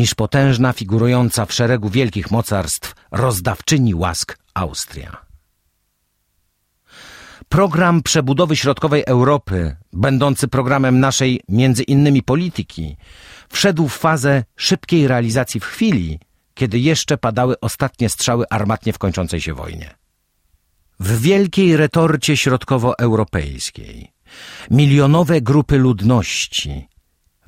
niż potężna, figurująca w szeregu wielkich mocarstw rozdawczyni łask Austria. Program przebudowy środkowej Europy, będący programem naszej między innymi polityki, wszedł w fazę szybkiej realizacji w chwili, kiedy jeszcze padały ostatnie strzały armatnie w kończącej się wojnie. W wielkiej retorcie środkowoeuropejskiej milionowe grupy ludności,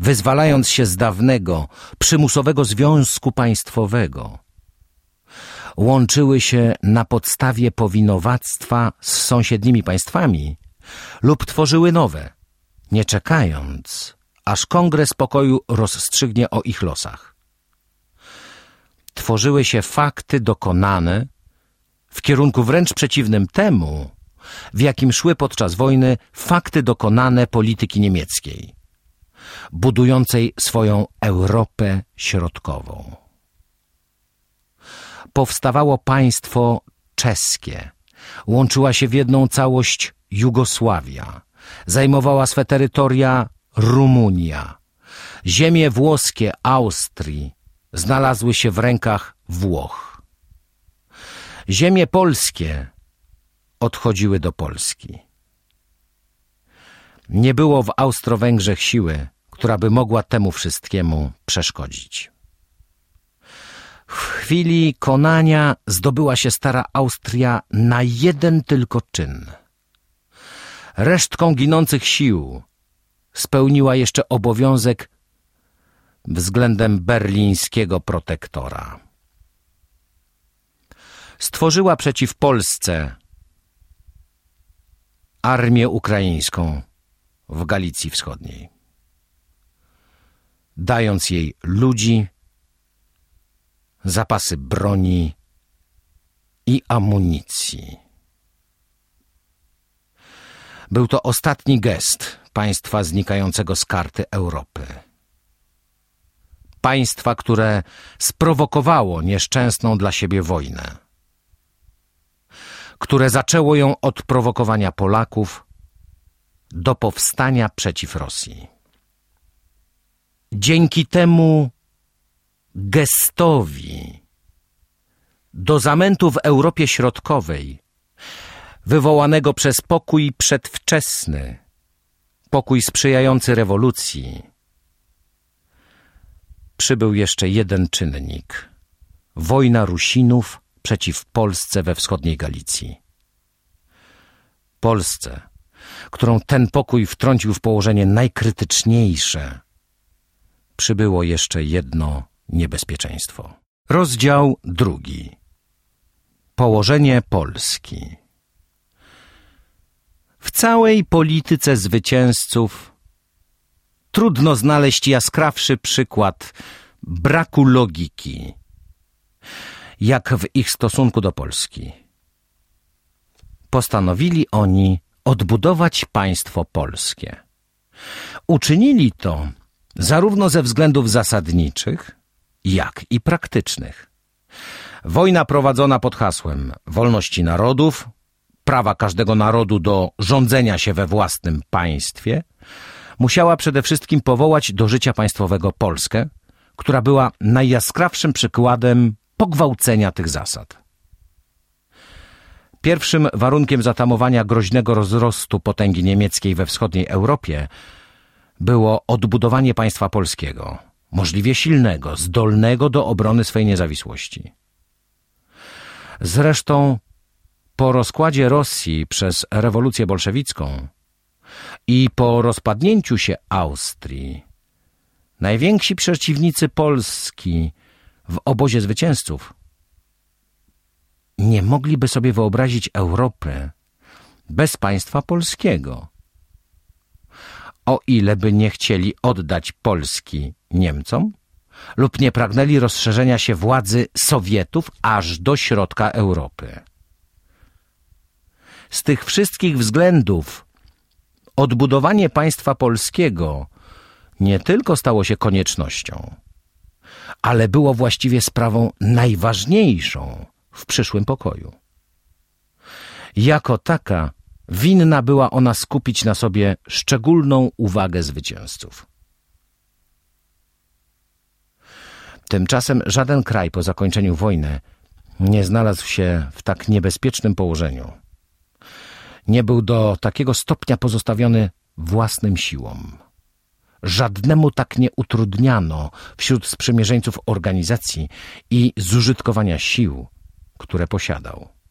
wyzwalając się z dawnego, przymusowego związku państwowego, łączyły się na podstawie powinowactwa z sąsiednimi państwami lub tworzyły nowe, nie czekając, aż Kongres Pokoju rozstrzygnie o ich losach. Tworzyły się fakty dokonane w kierunku wręcz przeciwnym temu, w jakim szły podczas wojny fakty dokonane polityki niemieckiej, budującej swoją Europę Środkową. Powstawało państwo czeskie, łączyła się w jedną całość Jugosławia, zajmowała swe terytoria Rumunia. Ziemie włoskie Austrii znalazły się w rękach Włoch. Ziemie polskie odchodziły do Polski. Nie było w Austro-Węgrzech siły, która by mogła temu wszystkiemu przeszkodzić. W chwili konania zdobyła się stara Austria na jeden tylko czyn. Resztką ginących sił spełniła jeszcze obowiązek względem berlińskiego protektora. Stworzyła przeciw Polsce armię ukraińską w Galicji Wschodniej, dając jej ludzi, zapasy broni i amunicji. Był to ostatni gest państwa znikającego z karty Europy. Państwa, które sprowokowało nieszczęsną dla siebie wojnę które zaczęło ją od prowokowania Polaków do powstania przeciw Rosji. Dzięki temu gestowi do zamętu w Europie Środkowej, wywołanego przez pokój przedwczesny, pokój sprzyjający rewolucji, przybył jeszcze jeden czynnik wojna Rusinów przeciw Polsce we wschodniej Galicji. Polsce, którą ten pokój wtrącił w położenie najkrytyczniejsze, przybyło jeszcze jedno niebezpieczeństwo. Rozdział drugi. Położenie Polski. W całej polityce zwycięzców trudno znaleźć jaskrawszy przykład braku logiki jak w ich stosunku do Polski. Postanowili oni odbudować państwo polskie. Uczynili to zarówno ze względów zasadniczych, jak i praktycznych. Wojna prowadzona pod hasłem wolności narodów, prawa każdego narodu do rządzenia się we własnym państwie, musiała przede wszystkim powołać do życia państwowego Polskę, która była najjaskrawszym przykładem pogwałcenia tych zasad. Pierwszym warunkiem zatamowania groźnego rozrostu potęgi niemieckiej we wschodniej Europie było odbudowanie państwa polskiego, możliwie silnego, zdolnego do obrony swej niezawisłości. Zresztą po rozkładzie Rosji przez rewolucję bolszewicką i po rozpadnięciu się Austrii, najwięksi przeciwnicy Polski w obozie zwycięzców, nie mogliby sobie wyobrazić Europy bez państwa polskiego. O ile by nie chcieli oddać Polski Niemcom lub nie pragnęli rozszerzenia się władzy Sowietów aż do środka Europy. Z tych wszystkich względów odbudowanie państwa polskiego nie tylko stało się koniecznością, ale było właściwie sprawą najważniejszą w przyszłym pokoju. Jako taka winna była ona skupić na sobie szczególną uwagę zwycięzców. Tymczasem żaden kraj po zakończeniu wojny nie znalazł się w tak niebezpiecznym położeniu. Nie był do takiego stopnia pozostawiony własnym siłom. Żadnemu tak nie utrudniano wśród sprzymierzeńców organizacji i zużytkowania sił, które posiadał.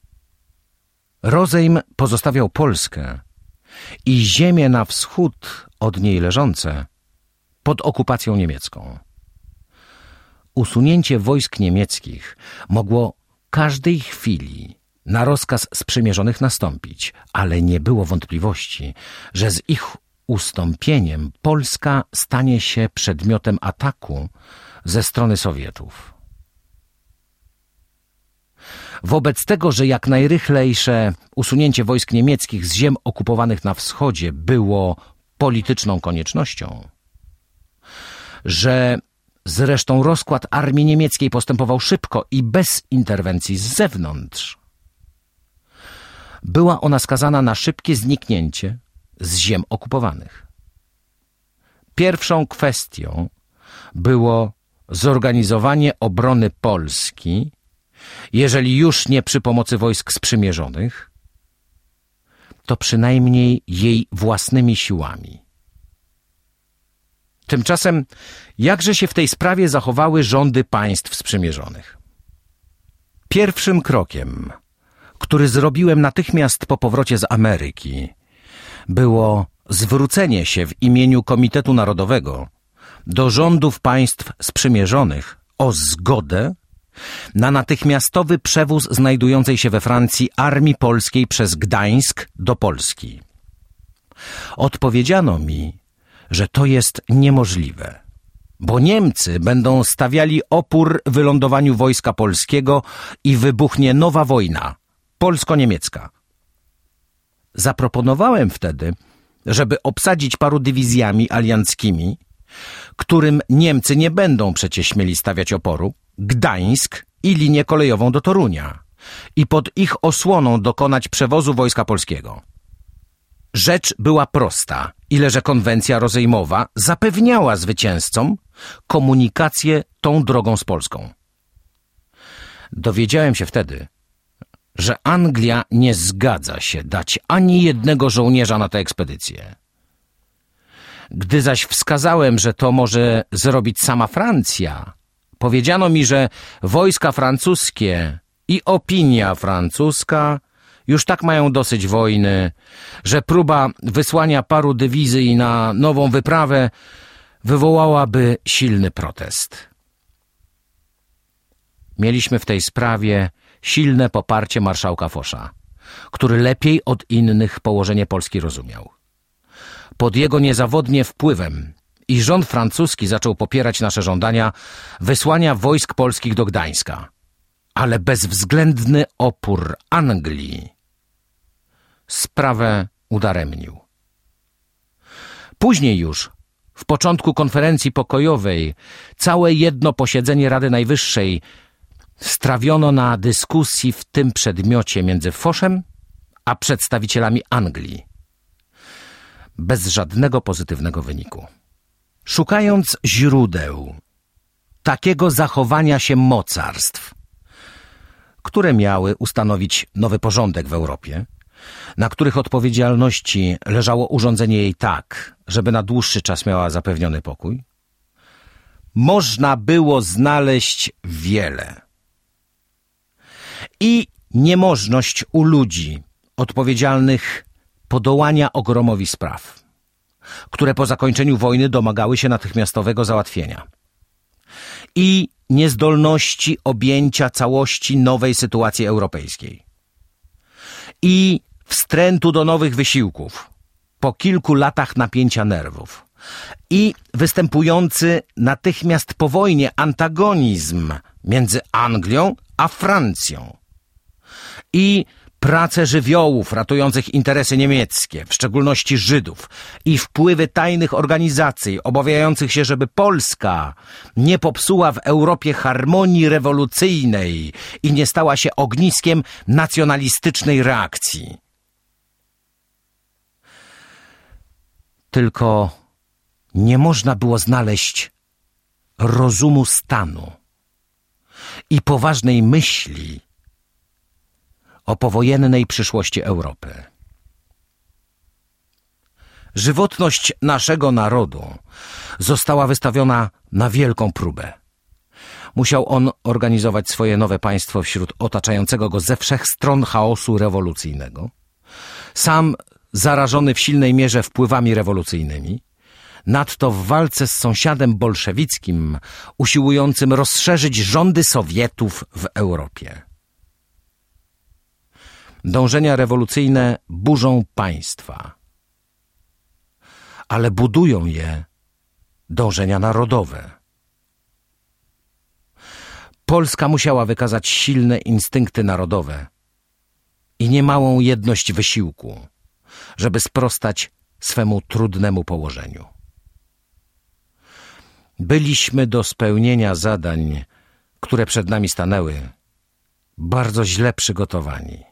Rozejm pozostawiał Polskę i ziemię na wschód od niej leżące pod okupacją niemiecką. Usunięcie wojsk niemieckich mogło każdej chwili na rozkaz sprzymierzonych nastąpić, ale nie było wątpliwości, że z ich ustąpieniem Polska stanie się przedmiotem ataku ze strony Sowietów. Wobec tego, że jak najrychlejsze usunięcie wojsk niemieckich z ziem okupowanych na wschodzie było polityczną koniecznością, że zresztą rozkład armii niemieckiej postępował szybko i bez interwencji z zewnątrz, była ona skazana na szybkie zniknięcie z ziem okupowanych. Pierwszą kwestią było zorganizowanie obrony Polski, jeżeli już nie przy pomocy wojsk sprzymierzonych, to przynajmniej jej własnymi siłami. Tymczasem, jakże się w tej sprawie zachowały rządy państw sprzymierzonych? Pierwszym krokiem, który zrobiłem natychmiast po powrocie z Ameryki, było zwrócenie się w imieniu Komitetu Narodowego do rządów państw sprzymierzonych o zgodę na natychmiastowy przewóz znajdującej się we Francji armii polskiej przez Gdańsk do Polski. Odpowiedziano mi, że to jest niemożliwe, bo Niemcy będą stawiali opór wylądowaniu wojska polskiego i wybuchnie nowa wojna polsko-niemiecka. Zaproponowałem wtedy, żeby obsadzić paru dywizjami alianckimi, którym Niemcy nie będą przecież śmieli stawiać oporu, Gdańsk i linię kolejową do Torunia i pod ich osłoną dokonać przewozu wojska polskiego. Rzecz była prosta, ile że konwencja rozejmowa zapewniała zwycięzcom komunikację tą drogą z Polską. Dowiedziałem się wtedy, że Anglia nie zgadza się dać ani jednego żołnierza na tę ekspedycję. Gdy zaś wskazałem, że to może zrobić sama Francja, powiedziano mi, że wojska francuskie i opinia francuska już tak mają dosyć wojny, że próba wysłania paru dywizji na nową wyprawę wywołałaby silny protest. Mieliśmy w tej sprawie silne poparcie marszałka Fosza, który lepiej od innych położenie Polski rozumiał. Pod jego niezawodnie wpływem i rząd francuski zaczął popierać nasze żądania wysłania wojsk polskich do Gdańska, ale bezwzględny opór Anglii sprawę udaremnił. Później już, w początku konferencji pokojowej, całe jedno posiedzenie Rady Najwyższej strawiono na dyskusji w tym przedmiocie między Foszem a przedstawicielami Anglii. Bez żadnego pozytywnego wyniku. Szukając źródeł takiego zachowania się mocarstw, które miały ustanowić nowy porządek w Europie, na których odpowiedzialności leżało urządzenie jej tak, żeby na dłuższy czas miała zapewniony pokój, można było znaleźć wiele. I niemożność u ludzi odpowiedzialnych podołania ogromowi spraw, które po zakończeniu wojny domagały się natychmiastowego załatwienia. I niezdolności objęcia całości nowej sytuacji europejskiej. I wstrętu do nowych wysiłków. Po kilku latach napięcia nerwów. I występujący natychmiast po wojnie antagonizm między Anglią a Francją. I prace żywiołów ratujących interesy niemieckie, w szczególności Żydów, i wpływy tajnych organizacji obawiających się, żeby Polska nie popsuła w Europie harmonii rewolucyjnej i nie stała się ogniskiem nacjonalistycznej reakcji. Tylko nie można było znaleźć rozumu stanu i poważnej myśli o powojennej przyszłości Europy. Żywotność naszego narodu została wystawiona na wielką próbę. Musiał on organizować swoje nowe państwo wśród otaczającego go ze wszech stron chaosu rewolucyjnego. Sam zarażony w silnej mierze wpływami rewolucyjnymi, nadto w walce z sąsiadem bolszewickim, usiłującym rozszerzyć rządy Sowietów w Europie. Dążenia rewolucyjne burzą państwa, ale budują je dążenia narodowe. Polska musiała wykazać silne instynkty narodowe i niemałą jedność wysiłku, żeby sprostać swemu trudnemu położeniu. Byliśmy do spełnienia zadań, które przed nami stanęły, bardzo źle przygotowani.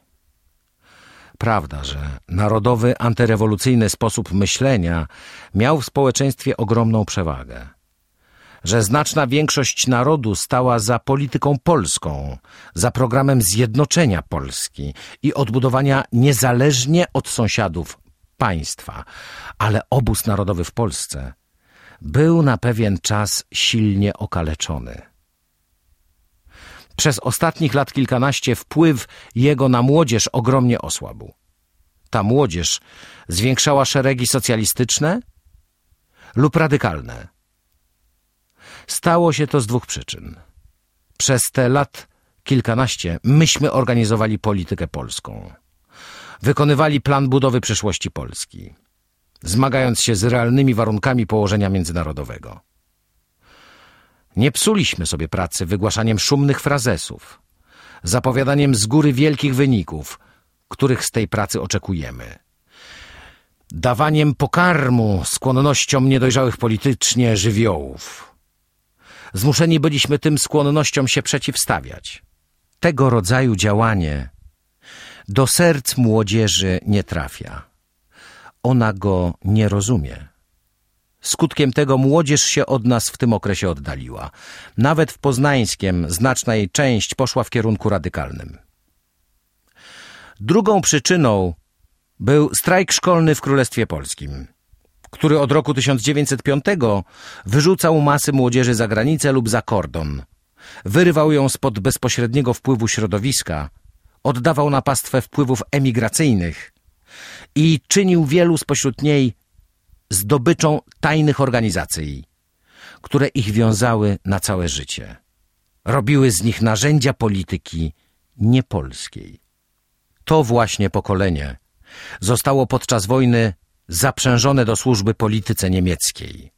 Prawda, że narodowy, antyrewolucyjny sposób myślenia miał w społeczeństwie ogromną przewagę. Że znaczna większość narodu stała za polityką polską, za programem zjednoczenia Polski i odbudowania niezależnie od sąsiadów państwa, ale obóz narodowy w Polsce był na pewien czas silnie okaleczony. Przez ostatnich lat kilkanaście wpływ jego na młodzież ogromnie osłabł. Ta młodzież zwiększała szeregi socjalistyczne lub radykalne. Stało się to z dwóch przyczyn. Przez te lat kilkanaście myśmy organizowali politykę polską. Wykonywali plan budowy przyszłości Polski, zmagając się z realnymi warunkami położenia międzynarodowego. Nie psuliśmy sobie pracy wygłaszaniem szumnych frazesów, zapowiadaniem z góry wielkich wyników, których z tej pracy oczekujemy. Dawaniem pokarmu skłonnościom niedojrzałych politycznie żywiołów. Zmuszeni byliśmy tym skłonnościom się przeciwstawiać. Tego rodzaju działanie do serc młodzieży nie trafia. Ona go nie rozumie. Skutkiem tego młodzież się od nas w tym okresie oddaliła. Nawet w Poznańskiem znaczna jej część poszła w kierunku radykalnym. Drugą przyczyną był strajk szkolny w Królestwie Polskim, który od roku 1905 wyrzucał masy młodzieży za granicę lub za kordon. Wyrywał ją spod bezpośredniego wpływu środowiska, oddawał na pastwę wpływów emigracyjnych i czynił wielu spośród niej zdobyczą tajnych organizacji, które ich wiązały na całe życie. Robiły z nich narzędzia polityki niepolskiej. To właśnie pokolenie zostało podczas wojny zaprzężone do służby polityce niemieckiej.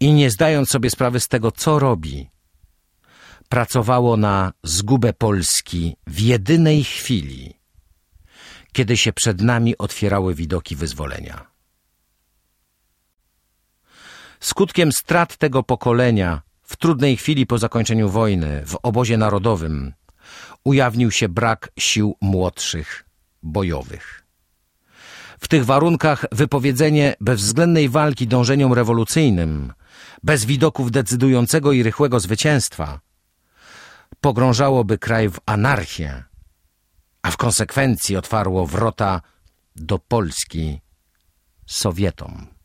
I nie zdając sobie sprawy z tego, co robi, pracowało na zgubę Polski w jedynej chwili, kiedy się przed nami otwierały widoki wyzwolenia. Skutkiem strat tego pokolenia w trudnej chwili po zakończeniu wojny w obozie narodowym ujawnił się brak sił młodszych, bojowych. W tych warunkach wypowiedzenie bezwzględnej walki dążeniom rewolucyjnym, bez widoków decydującego i rychłego zwycięstwa, pogrążałoby kraj w anarchię, a w konsekwencji otwarło wrota do Polski Sowietom.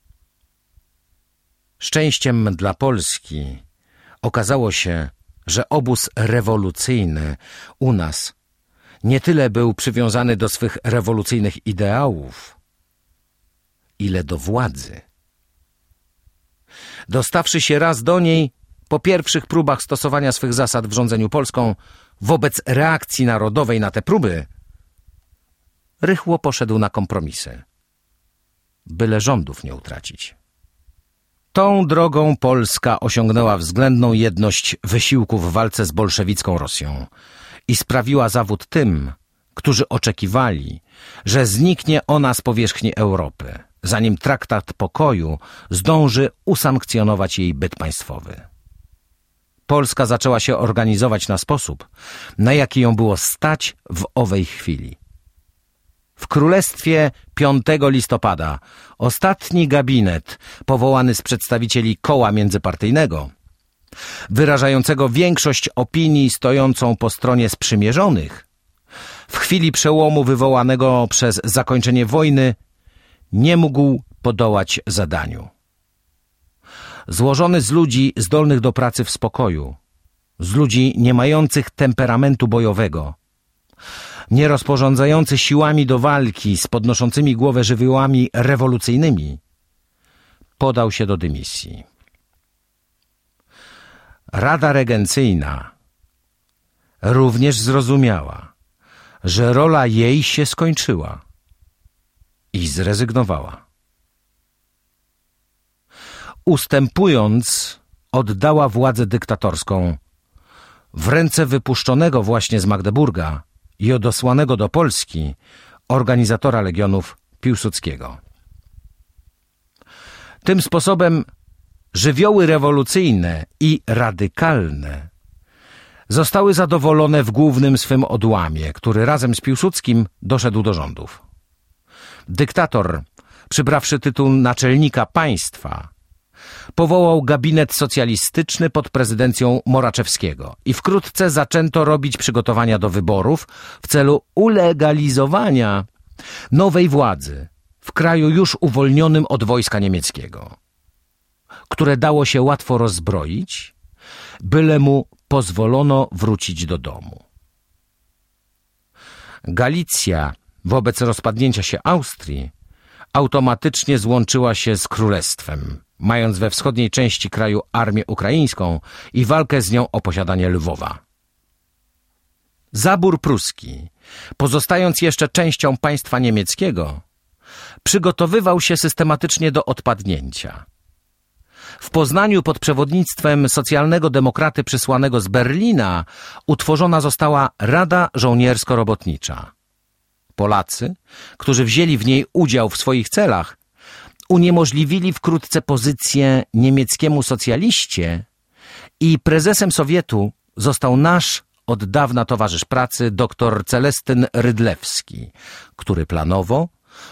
Szczęściem dla Polski okazało się, że obóz rewolucyjny u nas nie tyle był przywiązany do swych rewolucyjnych ideałów, ile do władzy. Dostawszy się raz do niej, po pierwszych próbach stosowania swych zasad w rządzeniu Polską, wobec reakcji narodowej na te próby, rychło poszedł na kompromisy, byle rządów nie utracić. Tą drogą Polska osiągnęła względną jedność wysiłku w walce z bolszewicką Rosją i sprawiła zawód tym, którzy oczekiwali, że zniknie ona z powierzchni Europy, zanim traktat pokoju zdąży usankcjonować jej byt państwowy. Polska zaczęła się organizować na sposób, na jaki ją było stać w owej chwili. W Królestwie 5 listopada. Ostatni gabinet, powołany z przedstawicieli koła międzypartyjnego, wyrażającego większość opinii stojącą po stronie sprzymierzonych, w chwili przełomu wywołanego przez zakończenie wojny, nie mógł podołać zadaniu. Złożony z ludzi zdolnych do pracy w spokoju, z ludzi nie mających temperamentu bojowego, nie rozporządzający siłami do walki z podnoszącymi głowę żywiołami rewolucyjnymi, podał się do dymisji. Rada Regencyjna również zrozumiała, że rola jej się skończyła i zrezygnowała. Ustępując, oddała władzę dyktatorską w ręce wypuszczonego właśnie z Magdeburga i odosłanego do Polski organizatora legionów Piłsudskiego. Tym sposobem żywioły rewolucyjne i radykalne zostały zadowolone w głównym swym odłamie, który razem z Piłsudskim doszedł do rządów. Dyktator, przybrawszy tytuł naczelnika państwa, powołał gabinet socjalistyczny pod prezydencją Moraczewskiego i wkrótce zaczęto robić przygotowania do wyborów w celu ulegalizowania nowej władzy w kraju już uwolnionym od wojska niemieckiego, które dało się łatwo rozbroić, byle mu pozwolono wrócić do domu. Galicja wobec rozpadnięcia się Austrii automatycznie złączyła się z królestwem, mając we wschodniej części kraju armię ukraińską i walkę z nią o posiadanie Lwowa. Zabór pruski, pozostając jeszcze częścią państwa niemieckiego, przygotowywał się systematycznie do odpadnięcia. W Poznaniu pod przewodnictwem socjalnego demokraty przysłanego z Berlina utworzona została Rada Żołniersko-Robotnicza. Polacy, którzy wzięli w niej udział w swoich celach, uniemożliwili wkrótce pozycję niemieckiemu socjaliście i prezesem Sowietu został nasz od dawna towarzysz pracy dr Celestyn Rydlewski, który planowo,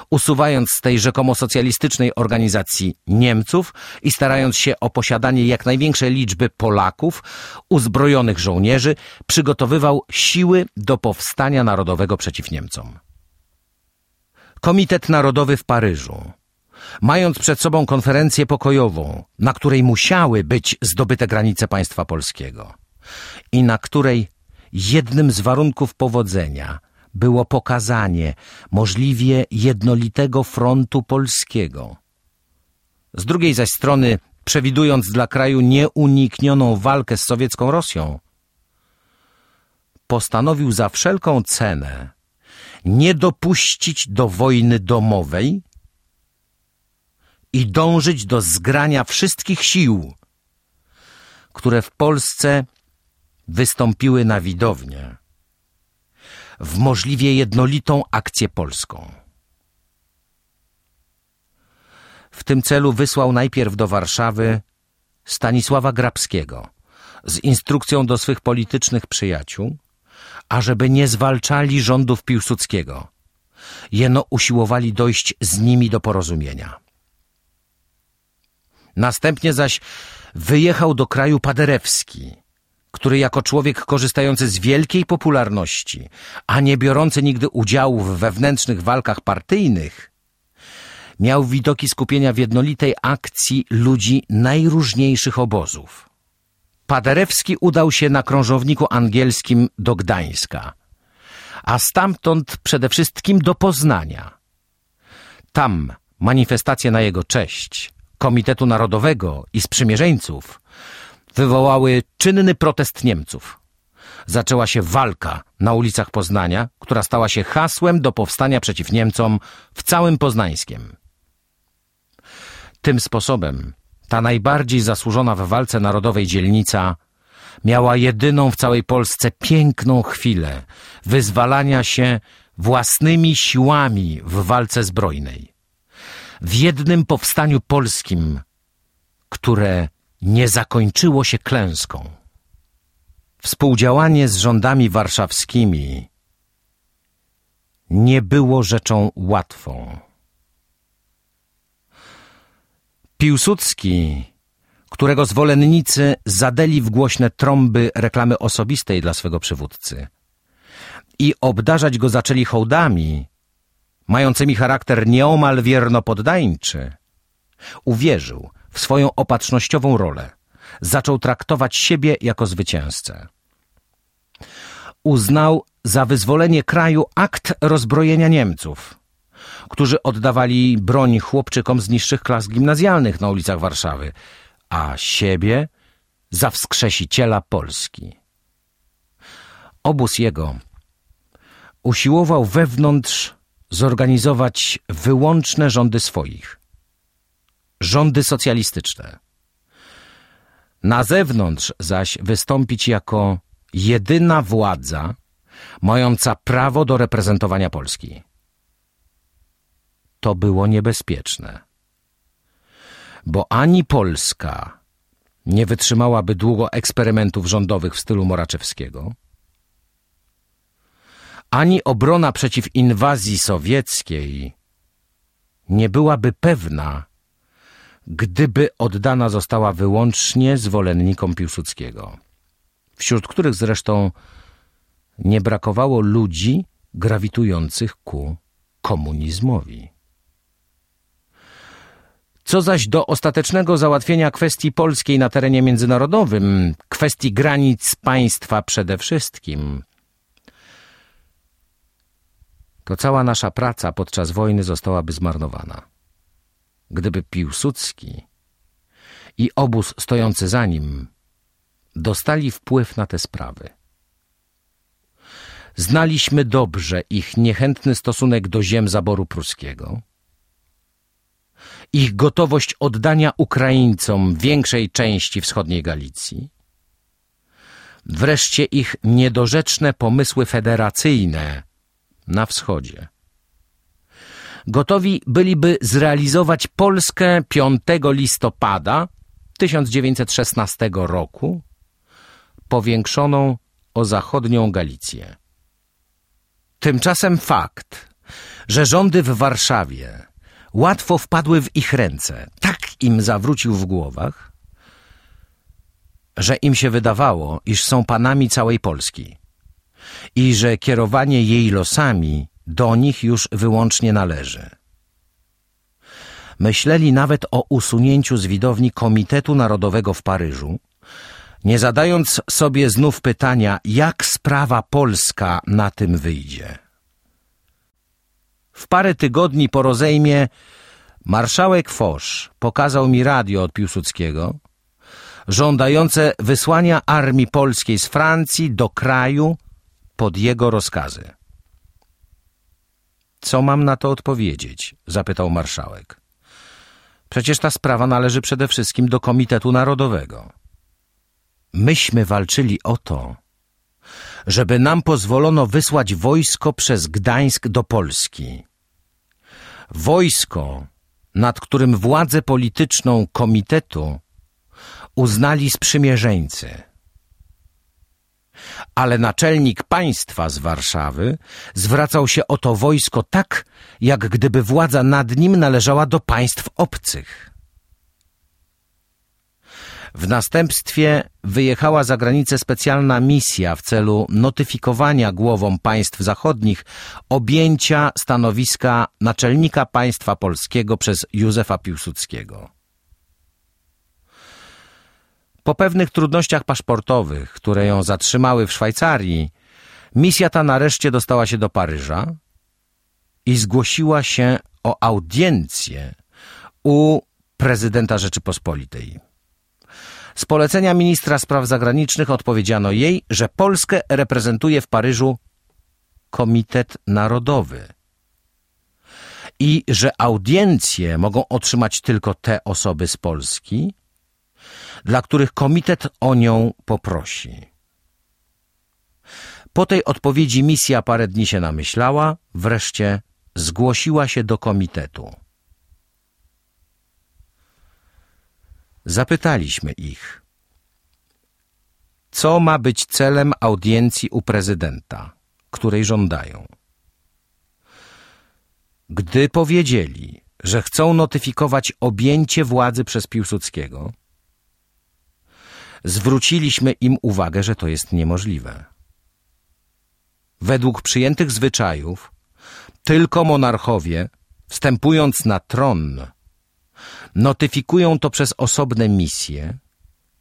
usuwając z tej rzekomo socjalistycznej organizacji Niemców i starając się o posiadanie jak największej liczby Polaków, uzbrojonych żołnierzy, przygotowywał siły do powstania narodowego przeciw Niemcom. Komitet Narodowy w Paryżu, mając przed sobą konferencję pokojową, na której musiały być zdobyte granice państwa polskiego i na której jednym z warunków powodzenia było pokazanie możliwie jednolitego frontu polskiego. Z drugiej zaś strony, przewidując dla kraju nieuniknioną walkę z sowiecką Rosją, postanowił za wszelką cenę nie dopuścić do wojny domowej i dążyć do zgrania wszystkich sił, które w Polsce wystąpiły na widownię w możliwie jednolitą akcję polską. W tym celu wysłał najpierw do Warszawy Stanisława Grabskiego z instrukcją do swych politycznych przyjaciół, ażeby nie zwalczali rządów Piłsudskiego. Jeno usiłowali dojść z nimi do porozumienia. Następnie zaś wyjechał do kraju Paderewski, który jako człowiek korzystający z wielkiej popularności, a nie biorący nigdy udziału w wewnętrznych walkach partyjnych, miał widoki skupienia w jednolitej akcji ludzi najróżniejszych obozów. Paderewski udał się na krążowniku angielskim do Gdańska, a stamtąd przede wszystkim do Poznania. Tam manifestacje na jego cześć Komitetu Narodowego i sprzymierzeńców wywołały czynny protest Niemców. Zaczęła się walka na ulicach Poznania, która stała się hasłem do powstania przeciw Niemcom w całym Poznańskiem. Tym sposobem ta najbardziej zasłużona w walce narodowej dzielnica miała jedyną w całej Polsce piękną chwilę wyzwalania się własnymi siłami w walce zbrojnej. W jednym powstaniu polskim, które nie zakończyło się klęską. Współdziałanie z rządami warszawskimi nie było rzeczą łatwą. Piłsudski, którego zwolennicy zadeli w głośne trąby reklamy osobistej dla swego przywódcy i obdarzać go zaczęli hołdami, mającymi charakter nieomal wiernopoddańczy, uwierzył w swoją opatrznościową rolę. Zaczął traktować siebie jako zwycięzcę. Uznał za wyzwolenie kraju akt rozbrojenia Niemców, którzy oddawali broń chłopczykom z niższych klas gimnazjalnych na ulicach Warszawy, a siebie za wskrzesiciela Polski. Obóz jego usiłował wewnątrz zorganizować wyłączne rządy swoich, rządy socjalistyczne. Na zewnątrz zaś wystąpić jako jedyna władza mająca prawo do reprezentowania Polski. To było niebezpieczne, bo ani Polska nie wytrzymałaby długo eksperymentów rządowych w stylu Moraczewskiego, ani obrona przeciw inwazji sowieckiej nie byłaby pewna, gdyby oddana została wyłącznie zwolennikom Piłsudskiego, wśród których zresztą nie brakowało ludzi grawitujących ku komunizmowi. Co zaś do ostatecznego załatwienia kwestii polskiej na terenie międzynarodowym, kwestii granic państwa przede wszystkim, to cała nasza praca podczas wojny zostałaby zmarnowana. Gdyby Piłsudski i obóz stojący za nim dostali wpływ na te sprawy. Znaliśmy dobrze ich niechętny stosunek do ziem zaboru pruskiego, ich gotowość oddania Ukraińcom większej części wschodniej Galicji, wreszcie ich niedorzeczne pomysły federacyjne na wschodzie. Gotowi byliby zrealizować Polskę 5 listopada 1916 roku, powiększoną o zachodnią Galicję. Tymczasem fakt, że rządy w Warszawie łatwo wpadły w ich ręce, tak im zawrócił w głowach, że im się wydawało, iż są panami całej Polski i że kierowanie jej losami do nich już wyłącznie należy. Myśleli nawet o usunięciu z widowni Komitetu Narodowego w Paryżu, nie zadając sobie znów pytania, jak sprawa polska na tym wyjdzie. W parę tygodni po rozejmie marszałek Foch pokazał mi radio od Piłsudskiego, żądające wysłania armii polskiej z Francji do kraju pod jego rozkazy. Co mam na to odpowiedzieć? zapytał marszałek. Przecież ta sprawa należy przede wszystkim do Komitetu Narodowego. Myśmy walczyli o to, żeby nam pozwolono wysłać wojsko przez Gdańsk do Polski. Wojsko, nad którym władzę polityczną komitetu uznali sprzymierzeńcy. Ale naczelnik państwa z Warszawy zwracał się o to wojsko tak, jak gdyby władza nad nim należała do państw obcych. W następstwie wyjechała za granicę specjalna misja w celu notyfikowania głowom państw zachodnich objęcia stanowiska naczelnika państwa polskiego przez Józefa Piłsudskiego. Po pewnych trudnościach paszportowych, które ją zatrzymały w Szwajcarii, misja ta nareszcie dostała się do Paryża i zgłosiła się o audiencję u prezydenta Rzeczypospolitej. Z polecenia ministra spraw zagranicznych odpowiedziano jej, że Polskę reprezentuje w Paryżu Komitet Narodowy i że audiencje mogą otrzymać tylko te osoby z Polski, dla których komitet o nią poprosi. Po tej odpowiedzi misja parę dni się namyślała, wreszcie zgłosiła się do komitetu. Zapytaliśmy ich, co ma być celem audiencji u prezydenta, której żądają. Gdy powiedzieli, że chcą notyfikować objęcie władzy przez Piłsudskiego, zwróciliśmy im uwagę, że to jest niemożliwe. Według przyjętych zwyczajów, tylko monarchowie, wstępując na tron, notyfikują to przez osobne misje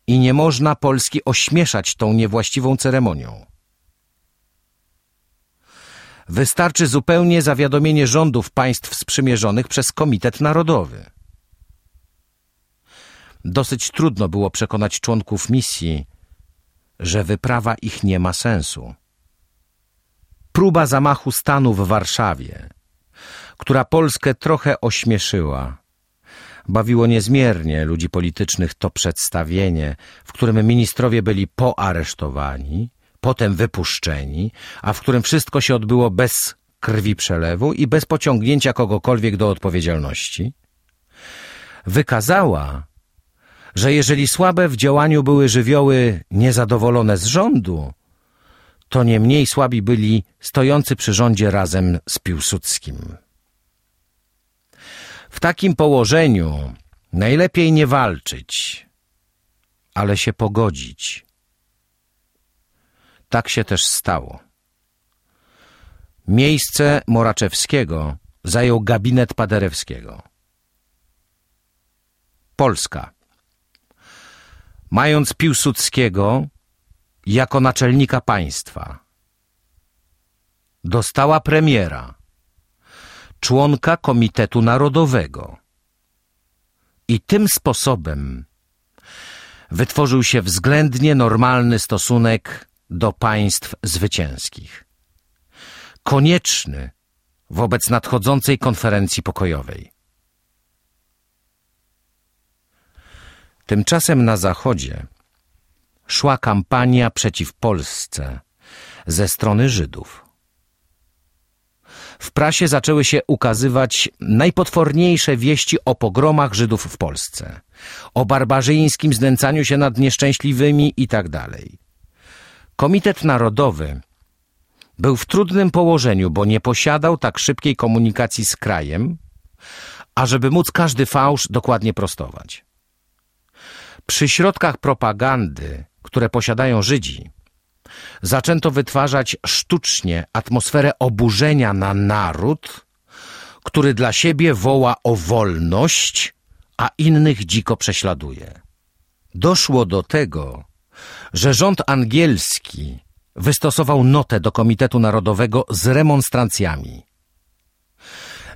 i nie można Polski ośmieszać tą niewłaściwą ceremonią. Wystarczy zupełnie zawiadomienie rządów państw sprzymierzonych przez Komitet Narodowy. Dosyć trudno było przekonać członków misji, że wyprawa ich nie ma sensu. Próba zamachu stanu w Warszawie, która Polskę trochę ośmieszyła, bawiło niezmiernie ludzi politycznych to przedstawienie, w którym ministrowie byli poaresztowani, potem wypuszczeni, a w którym wszystko się odbyło bez krwi przelewu i bez pociągnięcia kogokolwiek do odpowiedzialności, wykazała, że jeżeli słabe w działaniu były żywioły niezadowolone z rządu, to nie mniej słabi byli stojący przy rządzie razem z Piłsudskim. W takim położeniu najlepiej nie walczyć, ale się pogodzić. Tak się też stało. Miejsce Moraczewskiego zajął gabinet Paderewskiego. Polska. Mając Piłsudskiego jako naczelnika państwa, dostała premiera, członka Komitetu Narodowego. I tym sposobem wytworzył się względnie normalny stosunek do państw zwycięskich. Konieczny wobec nadchodzącej konferencji pokojowej. Tymczasem na Zachodzie szła kampania przeciw Polsce ze strony Żydów. W prasie zaczęły się ukazywać najpotworniejsze wieści o pogromach Żydów w Polsce, o barbarzyńskim znęcaniu się nad nieszczęśliwymi itd. Tak Komitet Narodowy był w trudnym położeniu, bo nie posiadał tak szybkiej komunikacji z krajem, ażeby móc każdy fałsz dokładnie prostować. Przy środkach propagandy, które posiadają Żydzi, zaczęto wytwarzać sztucznie atmosferę oburzenia na naród, który dla siebie woła o wolność, a innych dziko prześladuje. Doszło do tego, że rząd angielski wystosował notę do Komitetu Narodowego z remonstrancjami.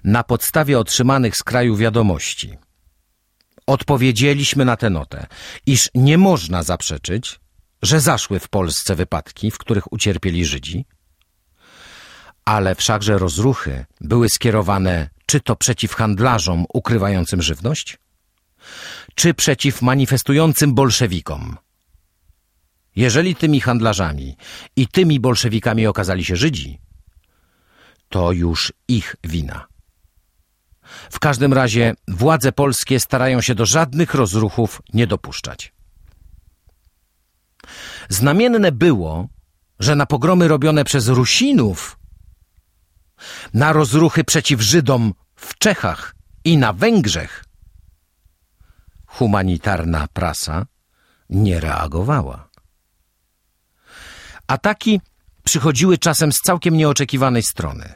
Na podstawie otrzymanych z kraju wiadomości odpowiedzieliśmy na tę notę, iż nie można zaprzeczyć, że zaszły w Polsce wypadki, w których ucierpieli Żydzi, ale wszakże rozruchy były skierowane czy to przeciw handlarzom ukrywającym żywność, czy przeciw manifestującym bolszewikom. Jeżeli tymi handlarzami i tymi bolszewikami okazali się Żydzi, to już ich wina. W każdym razie władze polskie starają się do żadnych rozruchów nie dopuszczać. Znamienne było, że na pogromy robione przez Rusinów, na rozruchy przeciw Żydom w Czechach i na Węgrzech, humanitarna prasa nie reagowała. Ataki przychodziły czasem z całkiem nieoczekiwanej strony.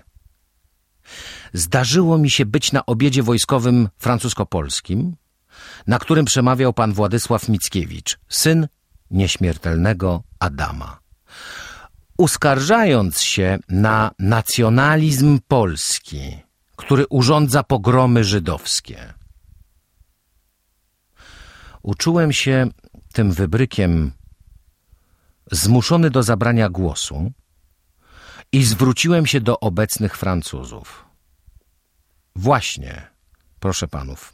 Zdarzyło mi się być na obiedzie wojskowym francusko-polskim, na którym przemawiał pan Władysław Mickiewicz, syn nieśmiertelnego Adama. Uskarżając się na nacjonalizm polski, który urządza pogromy żydowskie. Uczułem się tym wybrykiem zmuszony do zabrania głosu i zwróciłem się do obecnych Francuzów. Właśnie, proszę panów,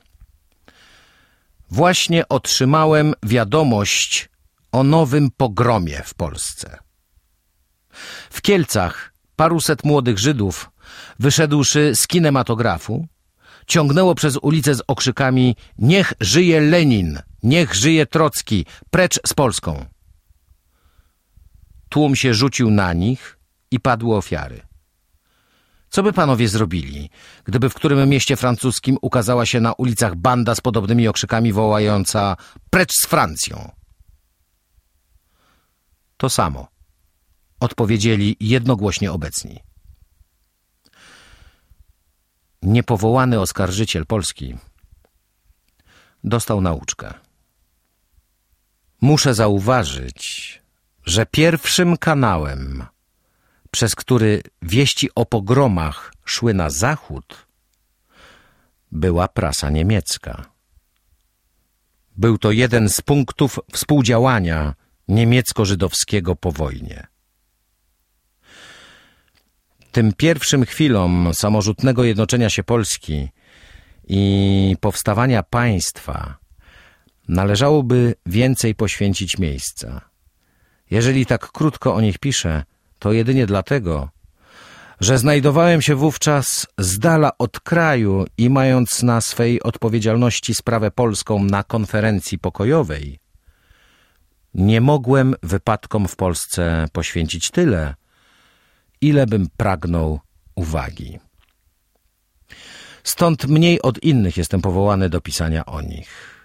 właśnie otrzymałem wiadomość o nowym pogromie w Polsce. W Kielcach paruset młodych Żydów, wyszedłszy z kinematografu, ciągnęło przez ulicę z okrzykami Niech żyje Lenin! Niech żyje Trocki! Precz z Polską! Tłum się rzucił na nich i padły ofiary. Co by panowie zrobili, gdyby w którym mieście francuskim ukazała się na ulicach banda z podobnymi okrzykami wołająca Precz z Francją? to samo. Odpowiedzieli jednogłośnie obecni. Niepowołany oskarżyciel Polski dostał nauczkę. Muszę zauważyć, że pierwszym kanałem, przez który wieści o pogromach szły na zachód, była prasa niemiecka. Był to jeden z punktów współdziałania niemiecko-żydowskiego po wojnie. Tym pierwszym chwilom samorzutnego jednoczenia się Polski i powstawania państwa należałoby więcej poświęcić miejsca. Jeżeli tak krótko o nich piszę, to jedynie dlatego, że znajdowałem się wówczas z dala od kraju i mając na swej odpowiedzialności sprawę polską na konferencji pokojowej, nie mogłem wypadkom w Polsce poświęcić tyle, ile bym pragnął uwagi. Stąd mniej od innych jestem powołany do pisania o nich.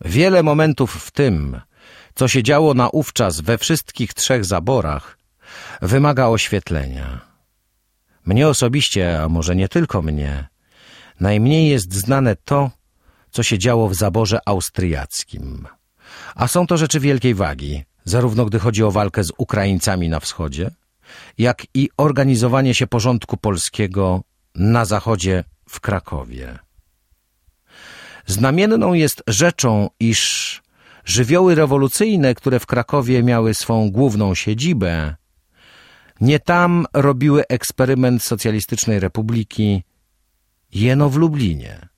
Wiele momentów w tym, co się działo naówczas we wszystkich trzech zaborach, wymaga oświetlenia. Mnie osobiście, a może nie tylko mnie, najmniej jest znane to, co się działo w zaborze austriackim. A są to rzeczy wielkiej wagi, zarówno gdy chodzi o walkę z Ukraińcami na wschodzie, jak i organizowanie się porządku polskiego na zachodzie w Krakowie. Znamienną jest rzeczą, iż żywioły rewolucyjne, które w Krakowie miały swą główną siedzibę, nie tam robiły eksperyment socjalistycznej republiki, jeno w Lublinie.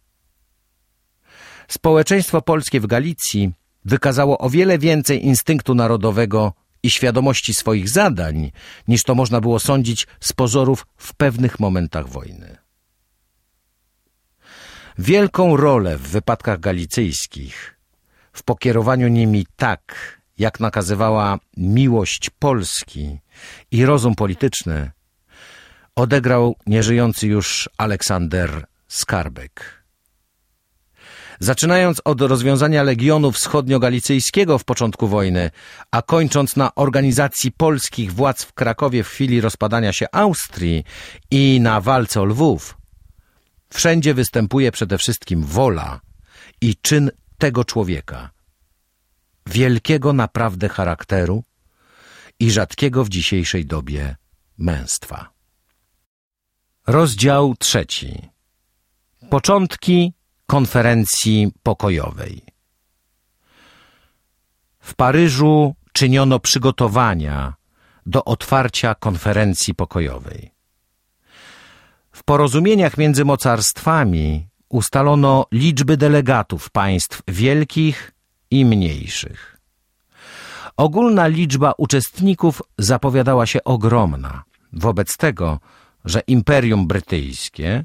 Społeczeństwo polskie w Galicji wykazało o wiele więcej instynktu narodowego i świadomości swoich zadań, niż to można było sądzić z pozorów w pewnych momentach wojny. Wielką rolę w wypadkach galicyjskich, w pokierowaniu nimi tak, jak nakazywała miłość Polski i rozum polityczny, odegrał nieżyjący już Aleksander Skarbek. Zaczynając od rozwiązania Legionu Wschodnio-Galicyjskiego w początku wojny, a kończąc na organizacji polskich władz w Krakowie w chwili rozpadania się Austrii i na walce o Lwów, Wszędzie występuje przede wszystkim wola i czyn tego człowieka, wielkiego naprawdę charakteru i rzadkiego w dzisiejszej dobie męstwa. Rozdział trzeci. Początki konferencji pokojowej. W Paryżu czyniono przygotowania do otwarcia konferencji pokojowej. W porozumieniach między mocarstwami ustalono liczby delegatów państw wielkich i mniejszych. Ogólna liczba uczestników zapowiadała się ogromna. Wobec tego, że Imperium Brytyjskie,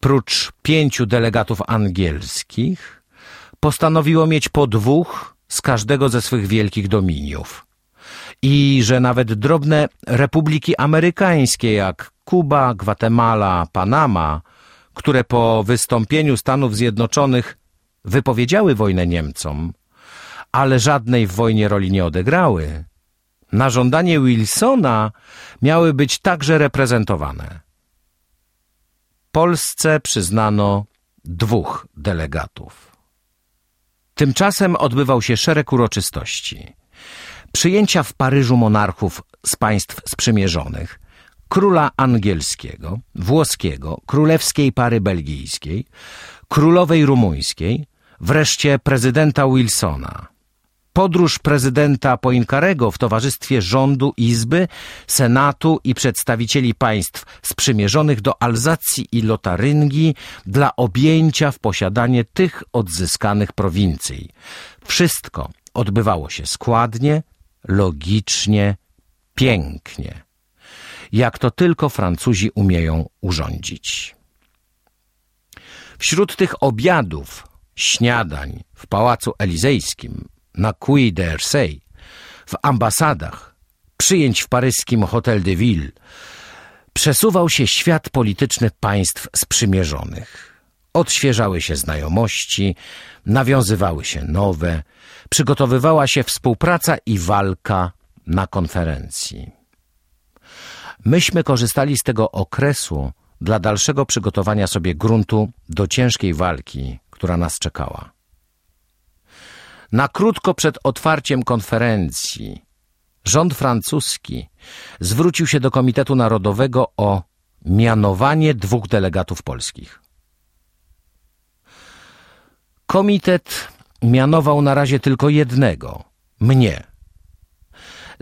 prócz pięciu delegatów angielskich, postanowiło mieć po dwóch z każdego ze swych wielkich dominiów i że nawet drobne republiki amerykańskie jak Kuba, Gwatemala, Panama, które po wystąpieniu Stanów Zjednoczonych wypowiedziały wojnę Niemcom, ale żadnej w wojnie roli nie odegrały, na żądanie Wilsona miały być także reprezentowane. Polsce przyznano dwóch delegatów. Tymczasem odbywał się szereg uroczystości. Przyjęcia w Paryżu monarchów z państw sprzymierzonych, króla angielskiego, włoskiego, królewskiej pary belgijskiej, królowej rumuńskiej, wreszcie prezydenta Wilsona. Podróż prezydenta Poincarego w towarzystwie rządu Izby, Senatu i przedstawicieli państw sprzymierzonych do Alzacji i Lotaryngii dla objęcia w posiadanie tych odzyskanych prowincji. Wszystko odbywało się składnie, logicznie, pięknie jak to tylko Francuzi umieją urządzić. Wśród tych obiadów, śniadań w Pałacu Elizejskim, na Quai d'Orsay, w ambasadach, przyjęć w paryskim Hotel de Ville, przesuwał się świat polityczny państw sprzymierzonych. Odświeżały się znajomości, nawiązywały się nowe, przygotowywała się współpraca i walka na konferencji. Myśmy korzystali z tego okresu dla dalszego przygotowania sobie gruntu do ciężkiej walki, która nas czekała. Na krótko przed otwarciem konferencji rząd francuski zwrócił się do Komitetu Narodowego o mianowanie dwóch delegatów polskich. Komitet mianował na razie tylko jednego mnie.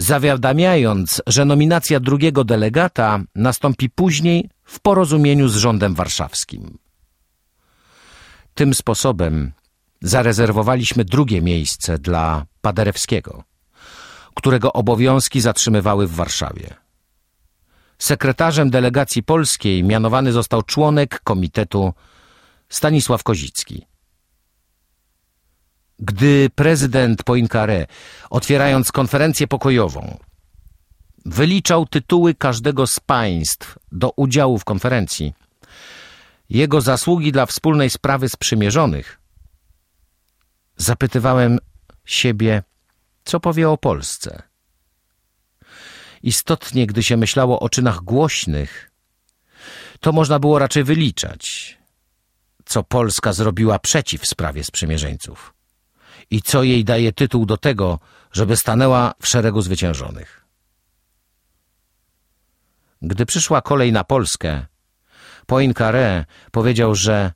Zawiadamiając, że nominacja drugiego delegata nastąpi później w porozumieniu z rządem warszawskim. Tym sposobem zarezerwowaliśmy drugie miejsce dla Paderewskiego, którego obowiązki zatrzymywały w Warszawie. Sekretarzem delegacji polskiej mianowany został członek komitetu Stanisław Kozicki. Gdy prezydent Poincaré, otwierając konferencję pokojową, wyliczał tytuły każdego z państw do udziału w konferencji, jego zasługi dla wspólnej sprawy sprzymierzonych, zapytywałem siebie, co powie o Polsce. Istotnie, gdy się myślało o czynach głośnych, to można było raczej wyliczać, co Polska zrobiła przeciw sprawie sprzymierzeńców i co jej daje tytuł do tego, żeby stanęła w szeregu zwyciężonych. Gdy przyszła kolej na Polskę, Poincaré powiedział, że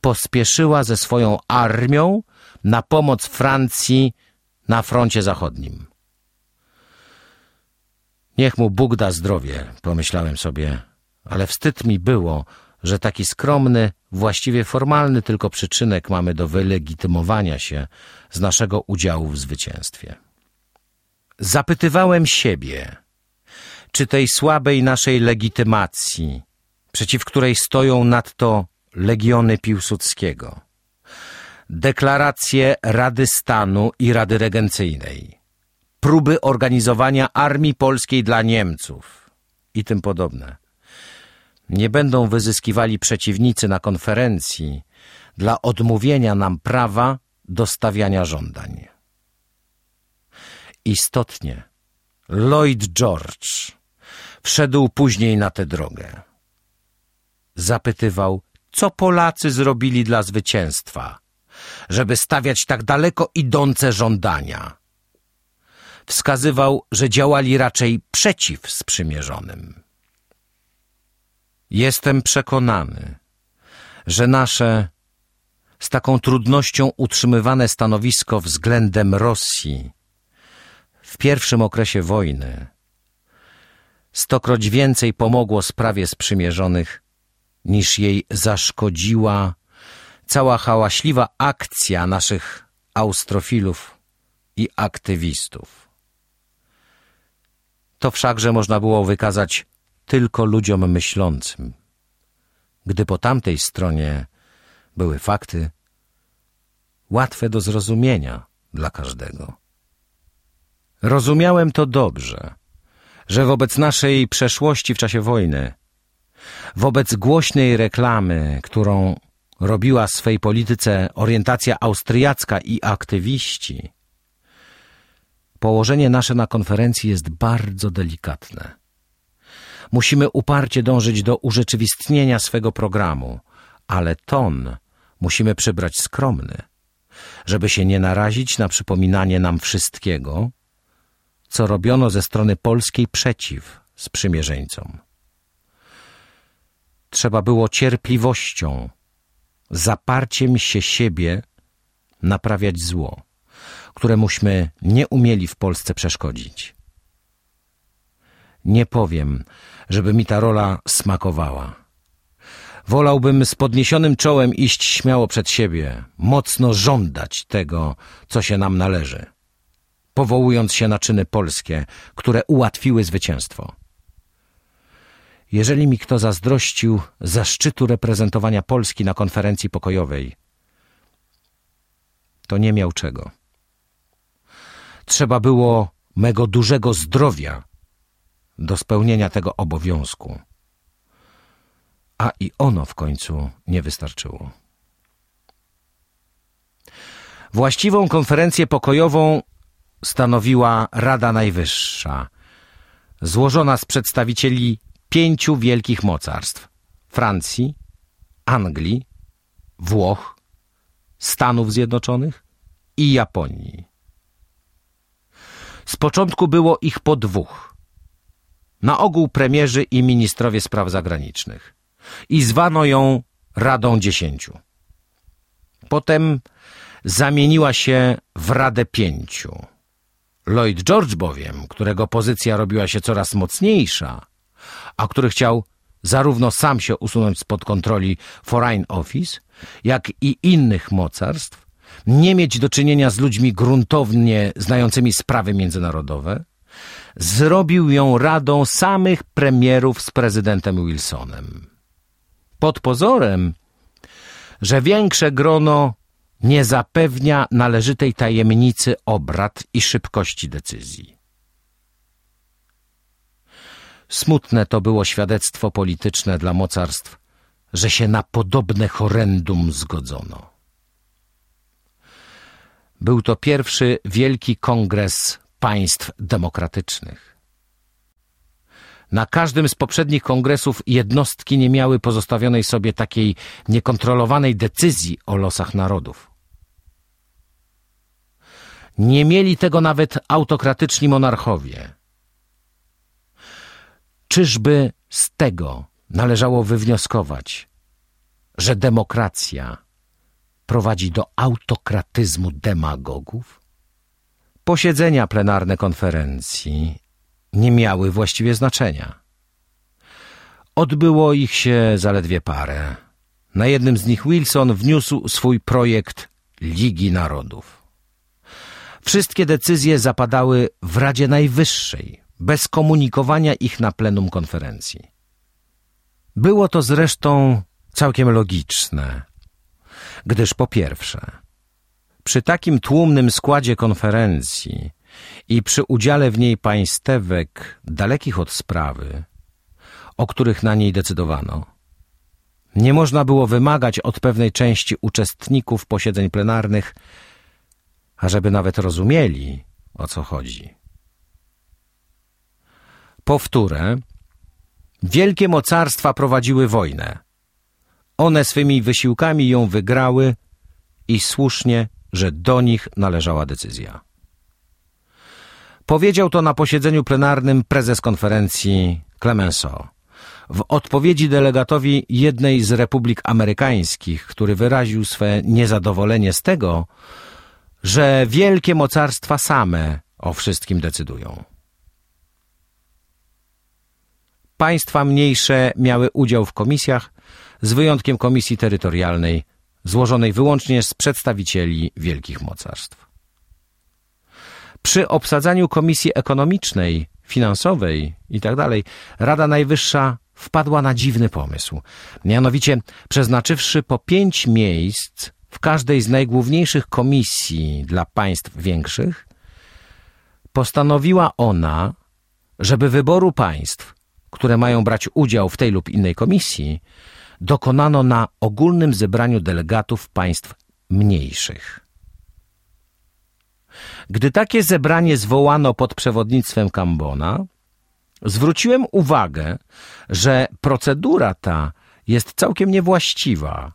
pospieszyła ze swoją armią na pomoc Francji na froncie zachodnim. Niech mu Bóg da zdrowie, pomyślałem sobie, ale wstyd mi było, że taki skromny, właściwie formalny tylko przyczynek mamy do wylegitymowania się z naszego udziału w zwycięstwie. Zapytywałem siebie, czy tej słabej naszej legitymacji, przeciw której stoją nadto legiony Piłsudskiego, deklaracje Rady Stanu i Rady Regencyjnej, próby organizowania armii polskiej dla Niemców i tym podobne – nie będą wyzyskiwali przeciwnicy na konferencji dla odmówienia nam prawa do stawiania żądań. Istotnie, Lloyd George wszedł później na tę drogę. Zapytywał, co Polacy zrobili dla zwycięstwa, żeby stawiać tak daleko idące żądania. Wskazywał, że działali raczej przeciw sprzymierzonym. Jestem przekonany, że nasze z taką trudnością utrzymywane stanowisko względem Rosji w pierwszym okresie wojny stokroć więcej pomogło sprawie sprzymierzonych niż jej zaszkodziła cała hałaśliwa akcja naszych austrofilów i aktywistów. To wszakże można było wykazać tylko ludziom myślącym. Gdy po tamtej stronie były fakty, łatwe do zrozumienia dla każdego. Rozumiałem to dobrze, że wobec naszej przeszłości w czasie wojny, wobec głośnej reklamy, którą robiła swej polityce orientacja austriacka i aktywiści, położenie nasze na konferencji jest bardzo delikatne. Musimy uparcie dążyć do urzeczywistnienia swego programu, ale ton musimy przybrać skromny, żeby się nie narazić na przypominanie nam wszystkiego, co robiono ze strony polskiej przeciw sprzymierzeńcom. Trzeba było cierpliwością, zaparciem się siebie naprawiać zło, któremuśmy nie umieli w Polsce przeszkodzić. Nie powiem, żeby mi ta rola smakowała. Wolałbym z podniesionym czołem iść śmiało przed siebie, mocno żądać tego, co się nam należy, powołując się na czyny polskie, które ułatwiły zwycięstwo. Jeżeli mi kto zazdrościł zaszczytu reprezentowania Polski na konferencji pokojowej, to nie miał czego. Trzeba było mego dużego zdrowia, do spełnienia tego obowiązku. A i ono w końcu nie wystarczyło. Właściwą konferencję pokojową stanowiła Rada Najwyższa, złożona z przedstawicieli pięciu wielkich mocarstw Francji, Anglii, Włoch, Stanów Zjednoczonych i Japonii. Z początku było ich po dwóch. Na ogół premierzy i ministrowie spraw zagranicznych. I zwano ją Radą Dziesięciu. Potem zamieniła się w Radę Pięciu. Lloyd George bowiem, którego pozycja robiła się coraz mocniejsza, a który chciał zarówno sam się usunąć spod kontroli Foreign Office, jak i innych mocarstw, nie mieć do czynienia z ludźmi gruntownie znającymi sprawy międzynarodowe, zrobił ją radą samych premierów z prezydentem Wilsonem. Pod pozorem, że większe grono nie zapewnia należytej tajemnicy obrad i szybkości decyzji. Smutne to było świadectwo polityczne dla mocarstw, że się na podobne horrendum zgodzono. Był to pierwszy wielki kongres państw demokratycznych. Na każdym z poprzednich kongresów jednostki nie miały pozostawionej sobie takiej niekontrolowanej decyzji o losach narodów. Nie mieli tego nawet autokratyczni monarchowie. Czyżby z tego należało wywnioskować, że demokracja prowadzi do autokratyzmu demagogów? Posiedzenia plenarne konferencji nie miały właściwie znaczenia. Odbyło ich się zaledwie parę. Na jednym z nich Wilson wniósł swój projekt Ligi Narodów. Wszystkie decyzje zapadały w Radzie Najwyższej, bez komunikowania ich na plenum konferencji. Było to zresztą całkiem logiczne, gdyż po pierwsze, przy takim tłumnym składzie konferencji i przy udziale w niej państewek dalekich od sprawy, o których na niej decydowano, nie można było wymagać od pewnej części uczestników posiedzeń plenarnych, ażeby nawet rozumieli, o co chodzi. Powtórę, wielkie mocarstwa prowadziły wojnę. One swymi wysiłkami ją wygrały i słusznie, że do nich należała decyzja. Powiedział to na posiedzeniu plenarnym prezes konferencji Clemenceau. W odpowiedzi delegatowi jednej z republik amerykańskich, który wyraził swe niezadowolenie z tego, że wielkie mocarstwa same o wszystkim decydują. Państwa mniejsze miały udział w komisjach, z wyjątkiem komisji terytorialnej, złożonej wyłącznie z przedstawicieli wielkich mocarstw. Przy obsadzaniu komisji ekonomicznej, finansowej itd. Tak Rada Najwyższa wpadła na dziwny pomysł. Mianowicie, przeznaczywszy po pięć miejsc w każdej z najgłówniejszych komisji dla państw większych, postanowiła ona, żeby wyboru państw które mają brać udział w tej lub innej komisji, dokonano na ogólnym zebraniu delegatów państw mniejszych. Gdy takie zebranie zwołano pod przewodnictwem Kambona, zwróciłem uwagę, że procedura ta jest całkiem niewłaściwa,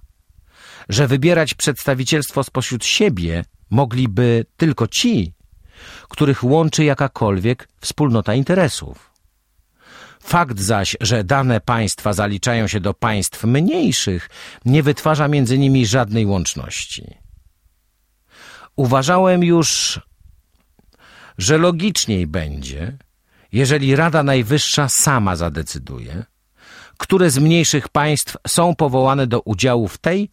że wybierać przedstawicielstwo spośród siebie mogliby tylko ci, których łączy jakakolwiek wspólnota interesów. Fakt zaś, że dane państwa zaliczają się do państw mniejszych, nie wytwarza między nimi żadnej łączności. Uważałem już, że logiczniej będzie, jeżeli Rada Najwyższa sama zadecyduje, które z mniejszych państw są powołane do udziału w tej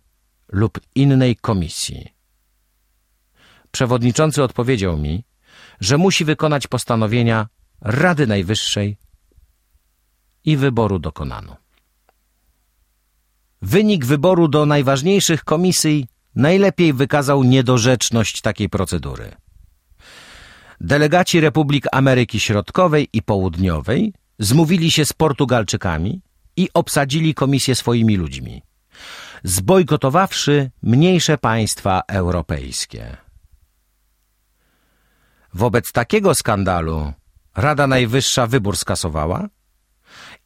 lub innej komisji. Przewodniczący odpowiedział mi, że musi wykonać postanowienia Rady Najwyższej i wyboru dokonano. Wynik wyboru do najważniejszych komisji najlepiej wykazał niedorzeczność takiej procedury. Delegaci Republik Ameryki Środkowej i Południowej zmówili się z Portugalczykami i obsadzili komisję swoimi ludźmi, zbojkotowawszy mniejsze państwa europejskie. Wobec takiego skandalu Rada Najwyższa wybór skasowała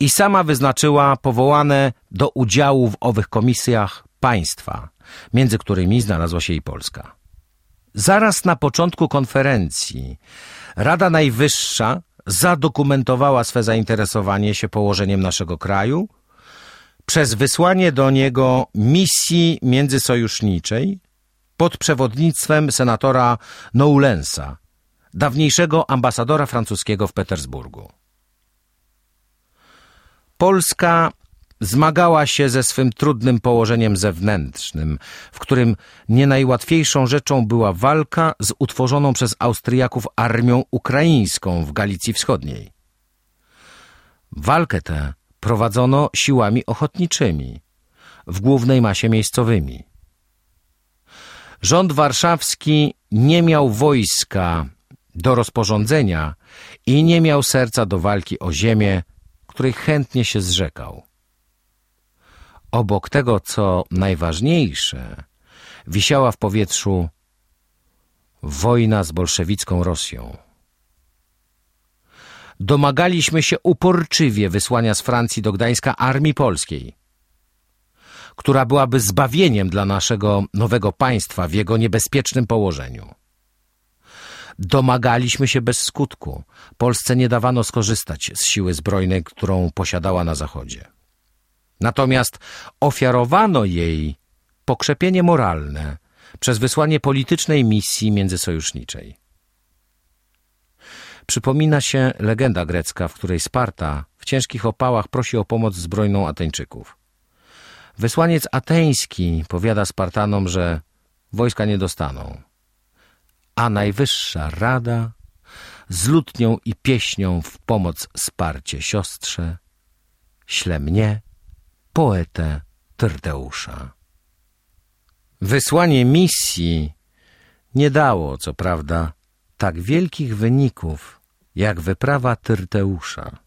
i sama wyznaczyła powołane do udziału w owych komisjach państwa, między którymi znalazła się i Polska. Zaraz na początku konferencji Rada Najwyższa zadokumentowała swe zainteresowanie się położeniem naszego kraju przez wysłanie do niego misji międzysojuszniczej pod przewodnictwem senatora Noulensa, dawniejszego ambasadora francuskiego w Petersburgu. Polska zmagała się ze swym trudnym położeniem zewnętrznym, w którym nie najłatwiejszą rzeczą była walka z utworzoną przez Austriaków armią ukraińską w Galicji Wschodniej. Walkę tę prowadzono siłami ochotniczymi, w głównej masie miejscowymi. Rząd warszawski nie miał wojska do rozporządzenia i nie miał serca do walki o ziemię, której chętnie się zrzekał. Obok tego, co najważniejsze, wisiała w powietrzu wojna z bolszewicką Rosją. Domagaliśmy się uporczywie wysłania z Francji do Gdańska armii polskiej, która byłaby zbawieniem dla naszego nowego państwa w jego niebezpiecznym położeniu. Domagaliśmy się bez skutku. Polsce nie dawano skorzystać z siły zbrojnej, którą posiadała na Zachodzie. Natomiast ofiarowano jej pokrzepienie moralne przez wysłanie politycznej misji międzysojuszniczej. Przypomina się legenda grecka, w której Sparta w ciężkich opałach prosi o pomoc zbrojną Ateńczyków. Wysłaniec ateński powiada Spartanom, że wojska nie dostaną, a Najwyższa Rada z lutnią i pieśnią w pomoc Sparcie siostrze śle mnie, poetę Tyrteusza. Wysłanie misji nie dało, co prawda, tak wielkich wyników, jak wyprawa Tyrteusza.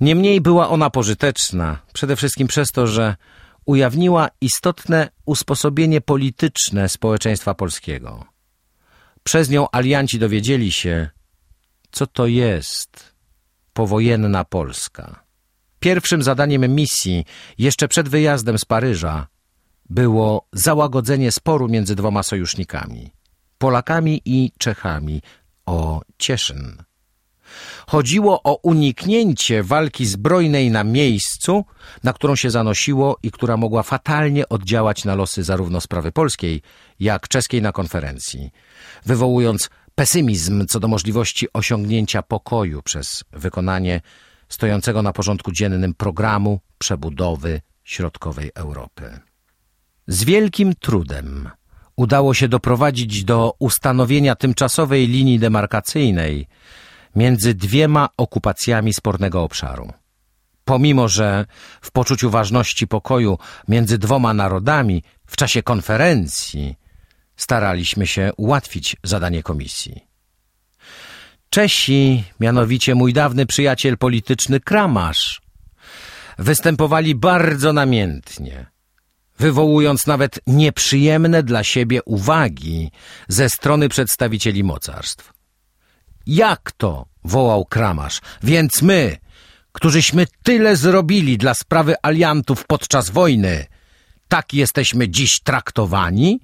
Niemniej była ona pożyteczna, przede wszystkim przez to, że ujawniła istotne usposobienie polityczne społeczeństwa polskiego. Przez nią alianci dowiedzieli się, co to jest powojenna Polska. Pierwszym zadaniem misji, jeszcze przed wyjazdem z Paryża, było załagodzenie sporu między dwoma sojusznikami, Polakami i Czechami, o Cieszyn. Chodziło o uniknięcie walki zbrojnej na miejscu, na którą się zanosiło i która mogła fatalnie oddziałać na losy zarówno sprawy polskiej, jak czeskiej na konferencji, wywołując pesymizm co do możliwości osiągnięcia pokoju przez wykonanie stojącego na porządku dziennym programu przebudowy środkowej Europy. Z wielkim trudem udało się doprowadzić do ustanowienia tymczasowej linii demarkacyjnej między dwiema okupacjami spornego obszaru. Pomimo, że w poczuciu ważności pokoju między dwoma narodami w czasie konferencji staraliśmy się ułatwić zadanie komisji. Czesi, mianowicie mój dawny przyjaciel polityczny Kramasz, występowali bardzo namiętnie, wywołując nawet nieprzyjemne dla siebie uwagi ze strony przedstawicieli mocarstw. Jak to? wołał Kramasz. Więc my, którzyśmy tyle zrobili dla sprawy aliantów podczas wojny, tak jesteśmy dziś traktowani?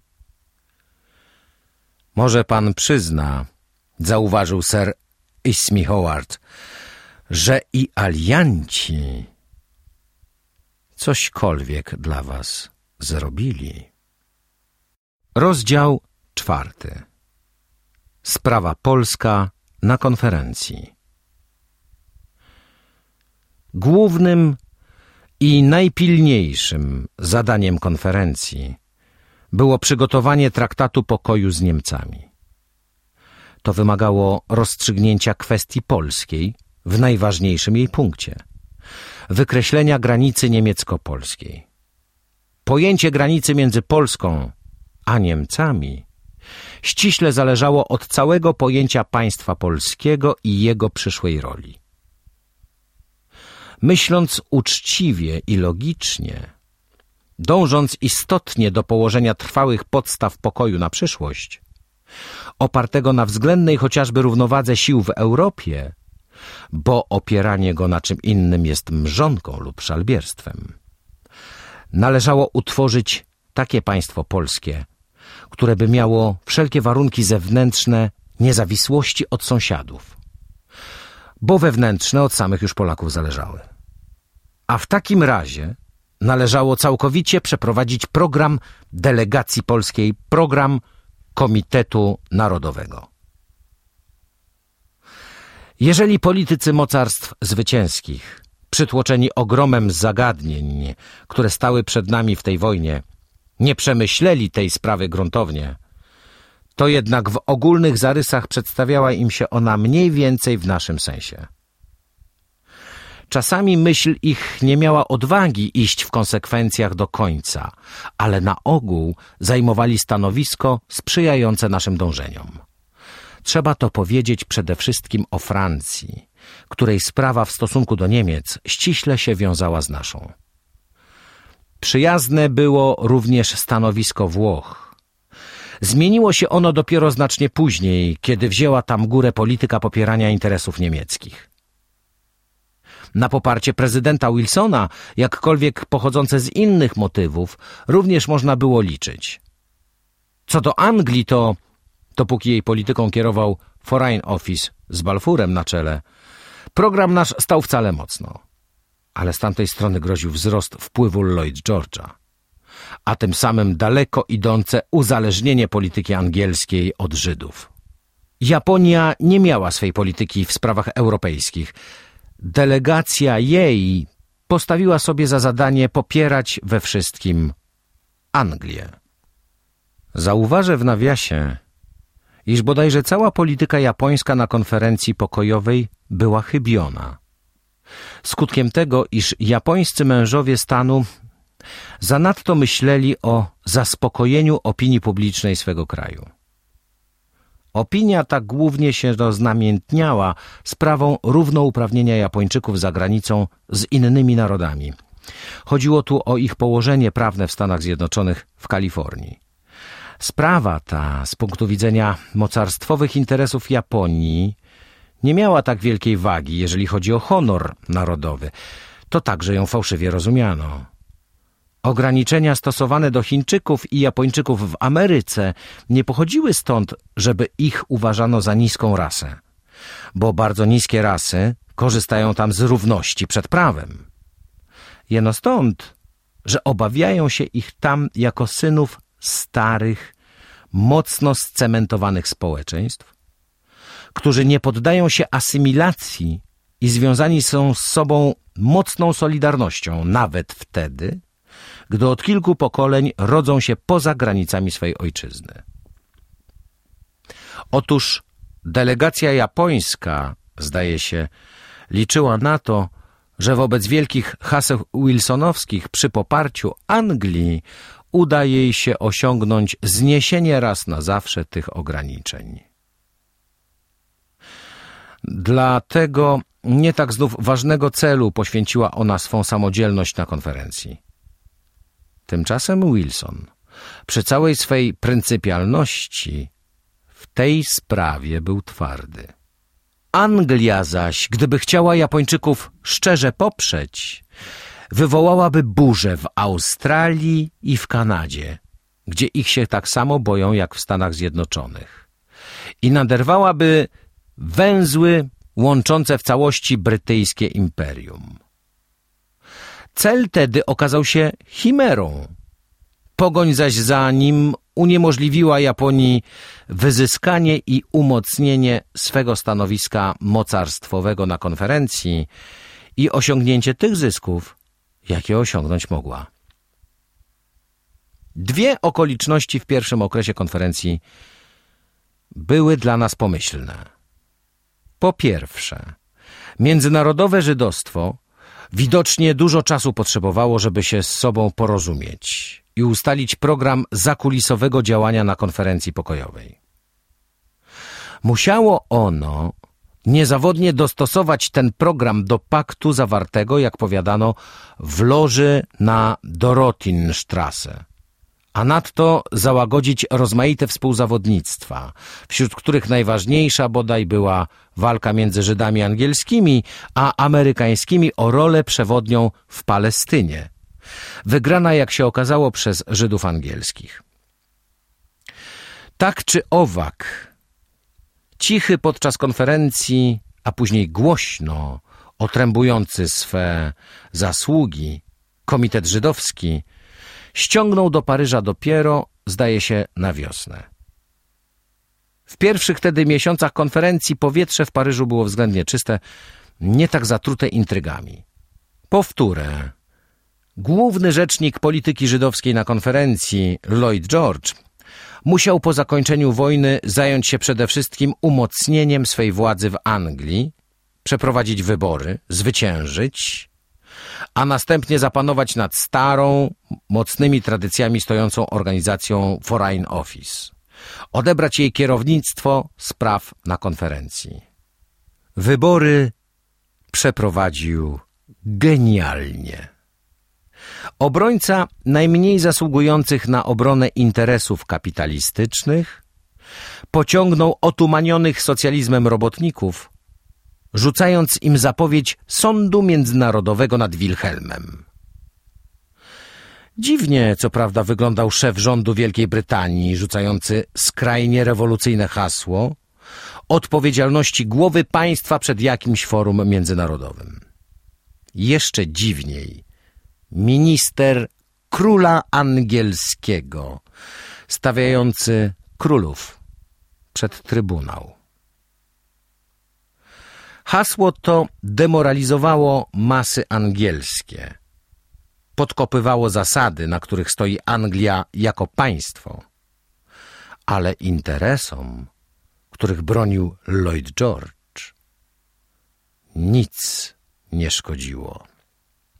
Może pan przyzna, zauważył Sir Ismi Howard, że i alianci cośkolwiek dla was zrobili. Rozdział czwarty. Sprawa polska na konferencji. Głównym i najpilniejszym zadaniem konferencji było przygotowanie traktatu pokoju z Niemcami. To wymagało rozstrzygnięcia kwestii polskiej w najważniejszym jej punkcie wykreślenia granicy niemiecko-polskiej. Pojęcie granicy między Polską a Niemcami ściśle zależało od całego pojęcia państwa polskiego i jego przyszłej roli. Myśląc uczciwie i logicznie, dążąc istotnie do położenia trwałych podstaw pokoju na przyszłość, opartego na względnej chociażby równowadze sił w Europie, bo opieranie go na czym innym jest mrzonką lub szalbierstwem. Należało utworzyć takie państwo polskie, które by miało wszelkie warunki zewnętrzne niezawisłości od sąsiadów, bo wewnętrzne od samych już Polaków zależały. A w takim razie należało całkowicie przeprowadzić program delegacji polskiej, program Komitetu Narodowego. Jeżeli politycy mocarstw zwycięskich, przytłoczeni ogromem zagadnień, które stały przed nami w tej wojnie, nie przemyśleli tej sprawy gruntownie, to jednak w ogólnych zarysach przedstawiała im się ona mniej więcej w naszym sensie. Czasami myśl ich nie miała odwagi iść w konsekwencjach do końca, ale na ogół zajmowali stanowisko sprzyjające naszym dążeniom. Trzeba to powiedzieć przede wszystkim o Francji, której sprawa w stosunku do Niemiec ściśle się wiązała z naszą. Przyjazne było również stanowisko Włoch. Zmieniło się ono dopiero znacznie później, kiedy wzięła tam górę polityka popierania interesów niemieckich. Na poparcie prezydenta Wilsona, jakkolwiek pochodzące z innych motywów, również można było liczyć. Co do Anglii, to, dopóki jej polityką kierował Foreign Office z Balfourem na czele, program nasz stał wcale mocno. Ale z tamtej strony groził wzrost wpływu Lloyd George'a, a tym samym daleko idące uzależnienie polityki angielskiej od Żydów. Japonia nie miała swej polityki w sprawach europejskich – delegacja jej postawiła sobie za zadanie popierać we wszystkim Anglię. Zauważę w nawiasie, iż bodajże cała polityka japońska na konferencji pokojowej była chybiona. Skutkiem tego, iż japońscy mężowie stanu zanadto myśleli o zaspokojeniu opinii publicznej swego kraju. Opinia ta głównie się roznamiętniała sprawą równouprawnienia Japończyków za granicą z innymi narodami. Chodziło tu o ich położenie prawne w Stanach Zjednoczonych w Kalifornii. Sprawa ta z punktu widzenia mocarstwowych interesów Japonii nie miała tak wielkiej wagi, jeżeli chodzi o honor narodowy. To także ją fałszywie rozumiano. Ograniczenia stosowane do Chińczyków i Japończyków w Ameryce nie pochodziły stąd, żeby ich uważano za niską rasę, bo bardzo niskie rasy korzystają tam z równości przed prawem. Jeno stąd, że obawiają się ich tam jako synów starych, mocno scementowanych społeczeństw, którzy nie poddają się asymilacji i związani są z sobą mocną solidarnością, nawet wtedy, gdy od kilku pokoleń rodzą się poza granicami swej ojczyzny. Otóż delegacja japońska, zdaje się, liczyła na to, że wobec wielkich haseł wilsonowskich przy poparciu Anglii uda jej się osiągnąć zniesienie raz na zawsze tych ograniczeń. Dlatego nie tak znów ważnego celu poświęciła ona swą samodzielność na konferencji. Tymczasem Wilson, przy całej swej pryncypialności, w tej sprawie był twardy. Anglia zaś, gdyby chciała Japończyków szczerze poprzeć, wywołałaby burzę w Australii i w Kanadzie, gdzie ich się tak samo boją jak w Stanach Zjednoczonych. I naderwałaby węzły łączące w całości brytyjskie imperium. Cel tedy okazał się chimerą. Pogoń zaś za nim uniemożliwiła Japonii wyzyskanie i umocnienie swego stanowiska mocarstwowego na konferencji i osiągnięcie tych zysków, jakie osiągnąć mogła. Dwie okoliczności w pierwszym okresie konferencji były dla nas pomyślne. Po pierwsze, międzynarodowe żydostwo Widocznie dużo czasu potrzebowało, żeby się z sobą porozumieć i ustalić program zakulisowego działania na konferencji pokojowej. Musiało ono niezawodnie dostosować ten program do paktu zawartego, jak powiadano, w loży na Dorotinstrasse, a nadto załagodzić rozmaite współzawodnictwa, wśród których najważniejsza bodaj była walka między Żydami angielskimi a amerykańskimi o rolę przewodnią w Palestynie, wygrana jak się okazało przez Żydów angielskich. Tak czy owak, cichy podczas konferencji, a później głośno otrębujący swe zasługi, Komitet Żydowski ściągnął do Paryża dopiero, zdaje się, na wiosnę. W pierwszych wtedy miesiącach konferencji powietrze w Paryżu było względnie czyste, nie tak zatrute intrygami. Powtórę. Główny rzecznik polityki żydowskiej na konferencji, Lloyd George, musiał po zakończeniu wojny zająć się przede wszystkim umocnieniem swej władzy w Anglii, przeprowadzić wybory, zwyciężyć, a następnie zapanować nad starą, mocnymi tradycjami stojącą organizacją Foreign Office. Odebrać jej kierownictwo spraw na konferencji. Wybory przeprowadził genialnie. Obrońca najmniej zasługujących na obronę interesów kapitalistycznych pociągnął otumanionych socjalizmem robotników rzucając im zapowiedź sądu międzynarodowego nad Wilhelmem. Dziwnie, co prawda, wyglądał szef rządu Wielkiej Brytanii, rzucający skrajnie rewolucyjne hasło odpowiedzialności głowy państwa przed jakimś forum międzynarodowym. Jeszcze dziwniej, minister króla angielskiego, stawiający królów przed trybunał. Hasło to demoralizowało masy angielskie. Podkopywało zasady, na których stoi Anglia jako państwo. Ale interesom, których bronił Lloyd George, nic nie szkodziło.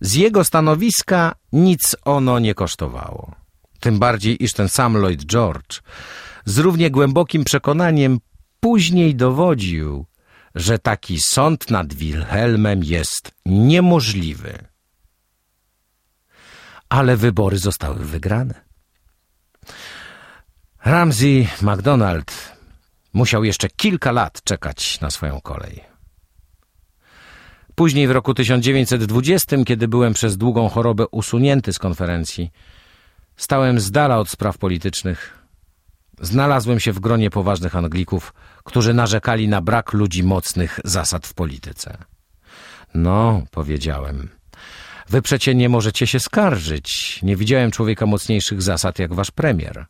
Z jego stanowiska nic ono nie kosztowało. Tym bardziej, iż ten sam Lloyd George z równie głębokim przekonaniem później dowodził, że taki sąd nad Wilhelmem jest niemożliwy. Ale wybory zostały wygrane. Ramsey MacDonald musiał jeszcze kilka lat czekać na swoją kolej. Później w roku 1920, kiedy byłem przez długą chorobę usunięty z konferencji, stałem z dala od spraw politycznych. Znalazłem się w gronie poważnych Anglików, którzy narzekali na brak ludzi mocnych zasad w polityce. No, powiedziałem, wy przecie nie możecie się skarżyć. Nie widziałem człowieka mocniejszych zasad jak wasz premier.